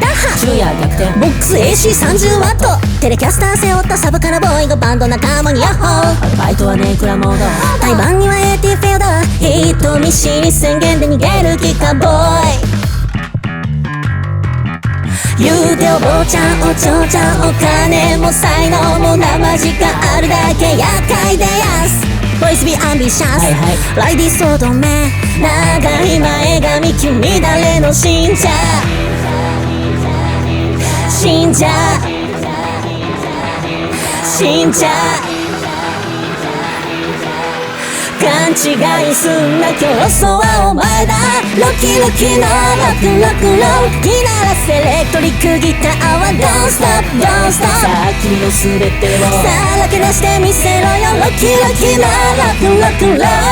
破昼夜逆転。ボックス AC30 ワット。テレキャスター背負ったサブカラボーイがバンド仲間にヤッホ。ーアルバイトはネクラモード対バンには AT フェーダー人見知り宣言で逃げる気かボーイ言うてお坊ちゃんお嬢ちゃんお金も才能も生地があるだけ厄介でやす。ボイスビーアンビシャスはいはい。ライディソードめ長い前髪君誰の信者。信者。信者。勘違いすんな競争はお前だロキロキのロックロックロッキーならセレクトリックギターは Don't stop don't stop さあ君の全てをさらけ出してみせろよ。ロキロキのロックロックロッ